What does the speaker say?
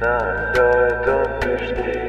Na dole dom prišti